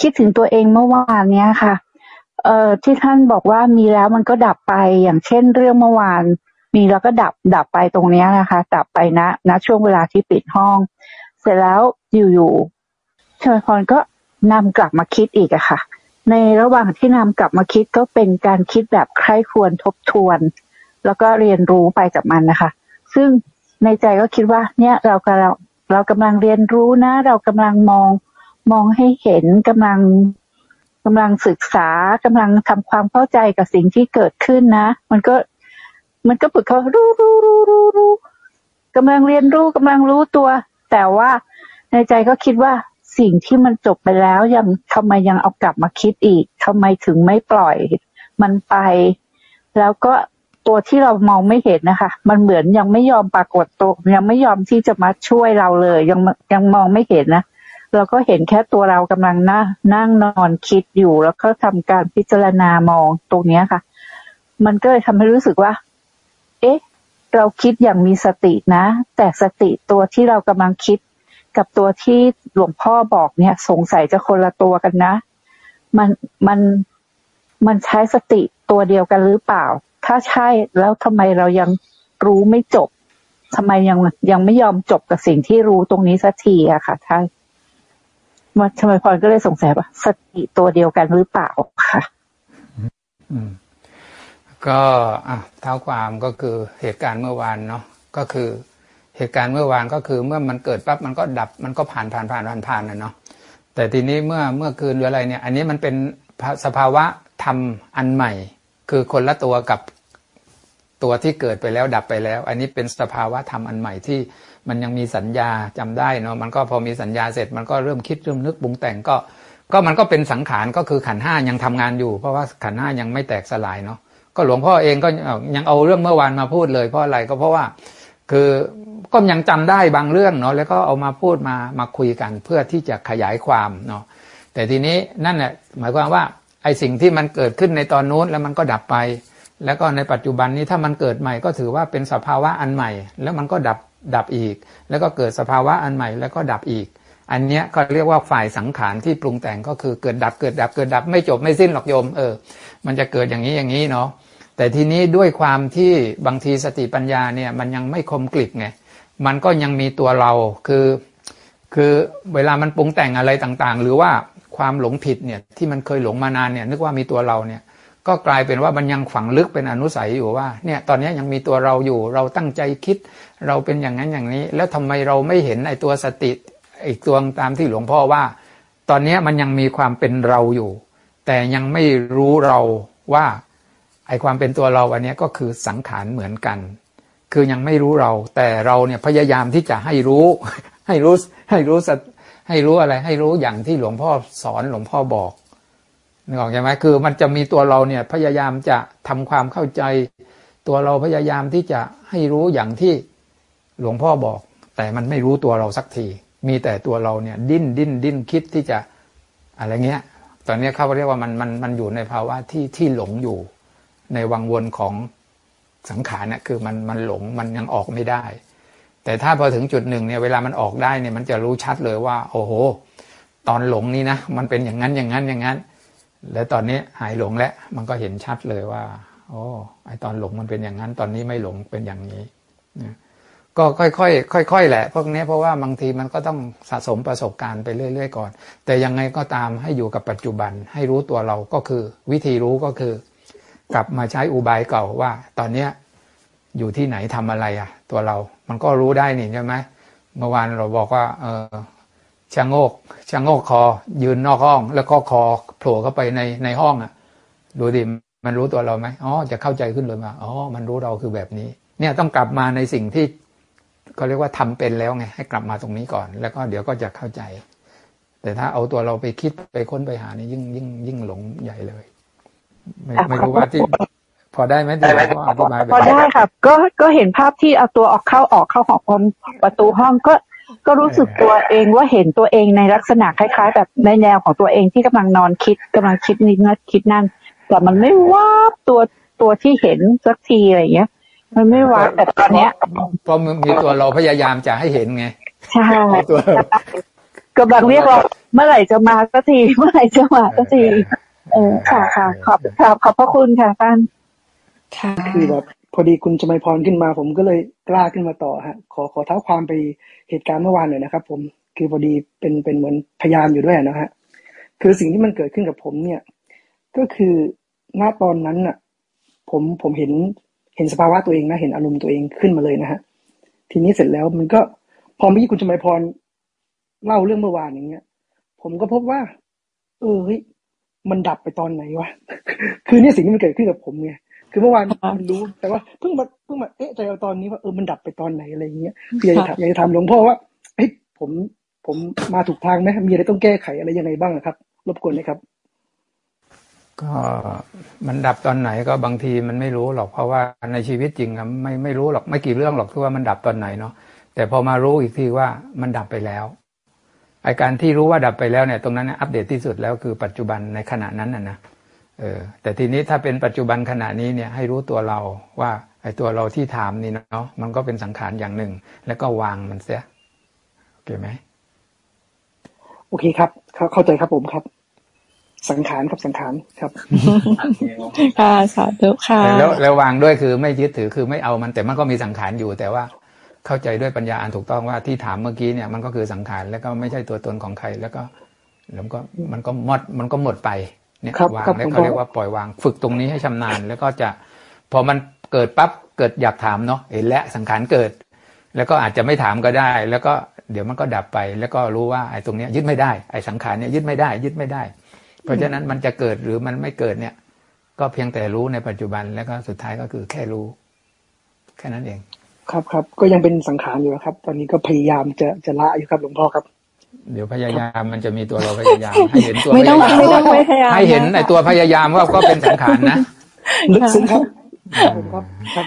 คิดถึงตัวเองเมื่อวานเนี้ยค่ะ เอ่อที่ท่านบอกว่ามีแล้วมันก็ดับไปอย่างเช่นเรื่องเมื่อวาน มีแล้วก็ดับดับไปตรงเนี้ยนะคะ ดับไปณณช่วงเวลาที่ปิดห้อง เสร็จแล้วอยู่ๆชมพรก็ นำกลับมาคิดอีกอะค่ะ ในระหว่างที่นำกลับมาคิดก็เป็นการคิดแบบใคร่ควรทบทวน แล้วก็เรียนรู้ไปกับมันนะคะ ซึ่งในใจก็คิดว่า เนี่ยเรากำลังเรากำลังเรียนรู้นะ เรากำลังมองมองให้เห็นกำลังกำลังศึกษากำลังทำความเข้าใจกับสิ่งที่เกิดขึ้นนะ มันก็มันก็ฝึกเขารู้รู้รู้รู้รู้กำลังเรียนรู้กำลังรู้ตัว แต่ว่าในใจก็คิดว่า สิ่งที่มันจบไปแล้วยังทำไมยังเอากลับมาคิดอีกทำไมถึงไม่ปล่อยมันไป แล้วก็ตัวที่เรามองไม่เห็นนะคะ มันเหมือนยังไม่ยอมปรากฏตัวยังไม่ยอมที่จะมาช่วยเราเลย ยังยังมองไม่เห็นนะเราก็เห็นแค่ตัวเรากำลังนั่งนั่งนอนคิดอยู่ แล้วก็ทำการพิจารณามองตรงเนี้ยค่ะ มันก็เลยทำให้รู้สึกว่า เอ๊ะ เราคิดอย่างมีสตินะ แต่สติตัวที่เรากำลังคิด กับตัวที่หลวงพ่อบอกเนี่ย สงสัยจะคนละตัวกันนะ มันมันมันใช้สติตัวเดียวกันหรือเปล่า ถ้าใช่แล้วทำไมเรายังรู้ไม่จบทำไมยังยังไม่ยอมจบกับสิ่งที่รู้ตรงนี้สักทีอะค่ะท่านมาทำไมพรก็เลยสงสัยว่าสติตัวเดียวกันหรือเปล่าค่ะอืมก็อะเท้าความก็คือเหตุการณ์เมื่อวานเนาะก็คือ เหตุการณ์เมื่อวานก็คือเมื่อมันเกิดปั๊บมันก็ดับมันก็ผ่านผ่านผ่านผ่านผ่านนะเนาะแต่ทีนี้เมื่อเมื่อคืนหรืออะไรเนี่ย อันนี้มันเป็นสภาวะธรรมอันใหม่ คือคนละตัวกับตัวที่เกิดไปแล้วดับไปแล้ว อันนี้เป็นสภาวะธรรมอันใหม่ที่มันยังมีสัญญาจำได้เนาะมันก็พอมีสัญญาเสร็จ มันก็เริ่มคิดเริ่มนึกปรุงแต่งก็ ก็มันก็เป็นสังขารก็คือขันห้ายังทำงานอยู่ เพราะว่าขันห้ายังไม่แตกสลายเนาะก็หลวงพ่อเองก็ยังเอาเรื่องเมื่อวานมาพูดเลยเพราะอะไรก็เพราะว่า คือก็ยังจำได้บางเรื่องเนาะแล้วก็เอามาพูดมามาคุยกันเพื่อที่จะขยายความเนาะแต่ทีนี้นั่นแหละหมายความว่าไอ้สิ่งที่มันเกิดขึ้นในตอนนู้นแล้วมันก็ดับไป แล้วก็ในปัจจุบันนี้ถ้ามันเกิดใหม่ก็ถือว่าเป็นสภาวะอันใหม่ แล้วมันก็ดับดับอีก แล้วก็เกิดสภาวะอันใหม่แล้วก็ดับอีก อันเนี้ยก็เรียกว่าฝ่ายสังขารที่ปรุงแต่งก็คือเกิดดับเกิดดับเกิดดับไม่จบไม่สิ้นหรอกโยมเออ มันจะเกิดอย่างนี้อย่างนี้เนาะ แต่ทีนี้ด้วยความที่บางทีสติปัญญาเนี่ยมันยังไม่คมกลิบไงมันก็ยังมีตัวเราคือคือเวลามันปรุงแต่งอะไรต่างๆ หรือว่าความหลงผิดเนี่ยที่มันเคยหลงมานานเนี่ยนึกว่ามีตัวเราเนี่ยก็กลายเป็นว่ามันยังฝังลึกเป็นอนุสัยอยู่ว่าเนี่ยตอนนี้ยังมีตัวเราอยู่เราตั้งใจคิดเราเป็นอย่างนั้นอย่างนี้ แล้วทำไมเราไม่เห็นไอ้ตัวสติอีกตัวตามที่หลวงพ่อว่า ตอนนี้มันยังมีความเป็นเราอยู่ แต่ยังไม่รู้เราว่า ไอความเป็นตัวเราอันนี้ก็คือสังขารเหมือนกัน คือยังไม่รู้เรา แต่เราเนี่ยพยายามที่จะให้รู้ ให้รู้ให้รู้สัให้รู้อะไร ให้รู้อย่างที่หลวงพ่อสอนหลวงพ่อบอกนึกออกใช่ไหมคือมันจะมีตัวเราเนี่ยพยายามจะทำความเข้าใจ ตัวเราพยายามที่จะให้รู้อย่างที่หลวงพ่อบอก แต่มันไม่รู้ตัวเราสักที มีแต่ตัวเราเนี่ยดิ้นดิ้นดิ้นคิดที่จะอะไรเงี้ย ตอนนี้เขาเรียกว่ามันมันมันอยู่ในภาวะที่ที่หลงอยู่ ในวังวนของสังขารเนี่ยคือมันมันหลงมันยังออกไม่ได้ แต่ถ้าพอถึงจุดหนึ่งเนี่ยเวลามันออกได้เนี่ยมันจะรู้ชัดเลยว่า โอ้โห ตอนหลงนี่นะมันเป็นอย่างนั้นอย่างนั้นอย่างนั้น แล้วตอนนี้หายหลงแล้วมันก็เห็นชัดเลยว่าโอ้ไอตอนหลงมันเป็นอย่างนั้น ตอนนี้ไม่หลงเป็นอย่างนี้นะก็ค่อยๆค่อยๆแหละพวกนี้เพราะว่าบางทีมันก็ต้องสะสมประสบการณ์ไปเรื่อย ๆ ก่อน แต่ยังไงก็ตามให้อยู่กับปัจจุบันให้รู้ตัวเราก็คือ วิธีรู้ก็คือ กลับมาใช้อุบายเก่าว่า ตอนเนี้ยอยู่ที่ไหนทำอะไรอะ ตัวเรา มันก็รู้ได้นี่ใช่ไหมเมื่อวานเราบอกว่า เออชะโงกชะโงกคอ ยืนนอกห้อง แล้วก็คอโผล่เข้าไปในในห้องอะ ดูดิมันรู้ตัวเราไหมอ๋อจะเข้าใจขึ้นเลยว่าอ๋อ มันรู้เราคือแบบนี้ เนี่ยต้องกลับมาในสิ่งที่เขาเรียกว่าทำเป็นแล้วไงให้กลับมาตรงนี้ก่อน แล้วก็เดี๋ยวก็จะเข้าใจ แต่ถ้าเอาตัวเราไปคิดไปค้นไปหานี่ยิ่งยิ่งยิ่งหลงใหญ่เลย ไม่ไม่รู้ว่าที่พอได้ไหมที่เราก็อธิบายแบบพอนี้ได้ค่ะ ก็ก็เห็นภาพที่เอาตัวออกเข้าออกเข้าของคนประตูห้องก็ก็รู้สึกตัวเองว่าเห็นตัวเองในลักษณะคล้าย ๆ แบบในแนวของตัวเองที่กำลังนอนคิดกำลังคิดนิดนัดคิดนั่นแต่มันไม่ว่าบตัวตัวที่เห็นสักทีอะไรอย่างเงี้ย มันไม่ว่าบแต่ตอนเนี้ยเพราะมันมีตัวเราพยายามจะให้เห็นไงใช่ตัวเรากำลังเรียกร้องเมื่อไหร่จะมาสักทีเมื่อไหร่จะมาสักที เออค่ะค่ะขอบขอบขอบพระคุณค่ะท่านค่ะคือแบบพอดีคุณจมัยพรขึ้นมา ผมก็เลยกล้าขึ้นมาต่อฮะ ขอขอเท้าความไปเหตุการณ์เมื่อวานหน่อยนะครับ ผมคือพอดีเป็นเป็นเหมือนพยานอยู่ด้วยนะฮะคือสิ่งที่มันเกิดขึ้นกับผมเนี่ย ก็คือณตอนนั้นน่ะ ผมผมเห็นเห็นสภาวะตัวเองนะเห็นอารมณ์ตัวเองขึ้นมาเลยนะฮะทีนี้เสร็จแล้วมันก็พอเมื่อกี้คุณจมัยพรเล่าเรื่องเมื่อวานอย่างเงี้ย ผมก็พบว่า เออเฮ้ย มันดับไปตอนไหนวะ คือเนี่ยสิ่งที่มันเกิดขึ้นกับผมไง คือเมื่อวานค่ะมันรู้ แต่ว่าเพิ่งมาเพิ่งมาเอ๊ะใจเอาตอนนี้ว่าเออมันดับไปตอนไหนอะไรอย่างเงี้ยคืออยากจะถามอยากจะถามหลวงพ่อว่าเฮ้ยผมผมมาถูกทางไหมมีอะไรต้องแก้ไขอะไรยังไงบ้างอะครับ รบกวนนะครับ ก็มันดับตอนไหนก็บางทีมันไม่รู้หรอกเพราะว่าในชีวิตจริงอะไม่ไม่รู้หรอกไม่กี่เรื่องหรอกที่ว่ามันดับตอนไหนเนาะแต่พอมารู้อีกทีว่ามันดับไปแล้ว ไอการที่รู้ว่าดับไปแล้วเนี่ยตรงนั้นเนยอัปเดตที่สุดแล้วคือปัจจุบันในขณะนั้นน่ะนะเออแต่ทีนี้ถ้าเป็นปัจจุบันขณะนี้เนี่ยให้รู้ตัวเราว่าไอตัวเราที่ถามนี่เนาะมันก็เป็นสังขารอย่างหนึ่ง แล้วก็วางมันเสียโอเคไหมโอเคครับ เข้าเข้าใจครับผมครับ สังขารครับสังขารครับค่ะสาธุค่ะแล้วแล้ววางด้วยคือไม่ยึดถือคือไม่เอามันแต่มันก็มีสังขารอยู่แต่ว่า เข้าใจด้วยปัญญาอันถูกต้องว่าที่ถามเมื่อกี้เนี่ยมันก็คือสังขารแล้วก็ไม่ใช่ตัวตนของใคร แล้วก็แล้วก็มันก็หมดมันก็หมดไปเนี่ยครับวางครับแล้วผมเขาเรียกว่าปล่อยวาง ฝึกตรงนี้ให้ชำนาญ แล้วก็จะพอมันเกิดปั๊บเกิดอยากถามเนาะเห็นแล้วสังขารเกิด แล้วก็อาจจะไม่ถามก็ได้ แล้วก็เดี๋ยวมันก็ดับไป แล้วก็รู้ว่าไอ้ตรงเนี้ยยึดไม่ได้ไอ้สังขารเนี่ยยึดไม่ได้ ยึดไม่ได้ เพราะฉะนั้นมันจะเกิดหรือมันไม่เกิดเนี่ย ก็เพียงแต่รู้ในปัจจุบันแล้วก็สุดท้ายก็คือแค่รู้ แค่นั้นเอง ครับครับก็ยังเป็นสังขารอยู่นะครับ ตอนนี้ก็พยายามจะจะละอยู่ครับหลวงพ่อครับ เดี๋ยวพยายามมันจะมีตัวเราพยายาม ให้เห็นตัวไม่พต้องยายามไม่ต้องพยายามให้เห็นในตัวพยายามว่าก็เป็นสังขารนะลึกซึ้งครับครับผมครับครับ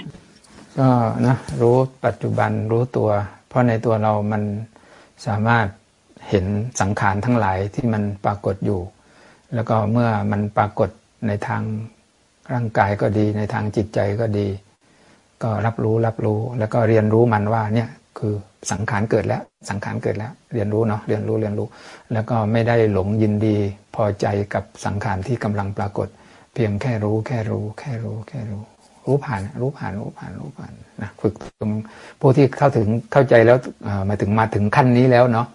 ก็นะรู้ปัจจุบันรู้ตัว เพราะในตัวเรามันสามารถเห็นสังขารทั้งหลายที่มันปรากฏอยู่ แล้วก็เมื่อมันปรากฏในทางร่างกายก็ดีในทางจิตใจก็ดี ก็รับรู้รับรู้แล้วก็เรียนรู้มันว่าเนี่ยคือสังขารเกิดแล้วสังขารเกิดแล้ว เรียนรู้เนาะเรียนรู้เรียนรู้ แล้วก็ไม่ได้หลงยินดีพอใจกับสังขารที่กำลังปรากฏ เพียงแค่รู้แค่รู้แค่รู้แค่รู้รู้ผ่านรู้ผ่านรู้ผ่านรู้ผ่านนะฝึกตรงผู้ที่เข้าถึงเข้าใจแล้วเออมาถึงมาถึงขั้นนี้แล้วเนาะ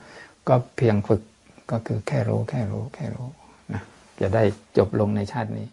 ก็เพียงฝึกก็คือแค่รู้แค่รู้แค่รู้นะจะได้จบลงในชาตินี้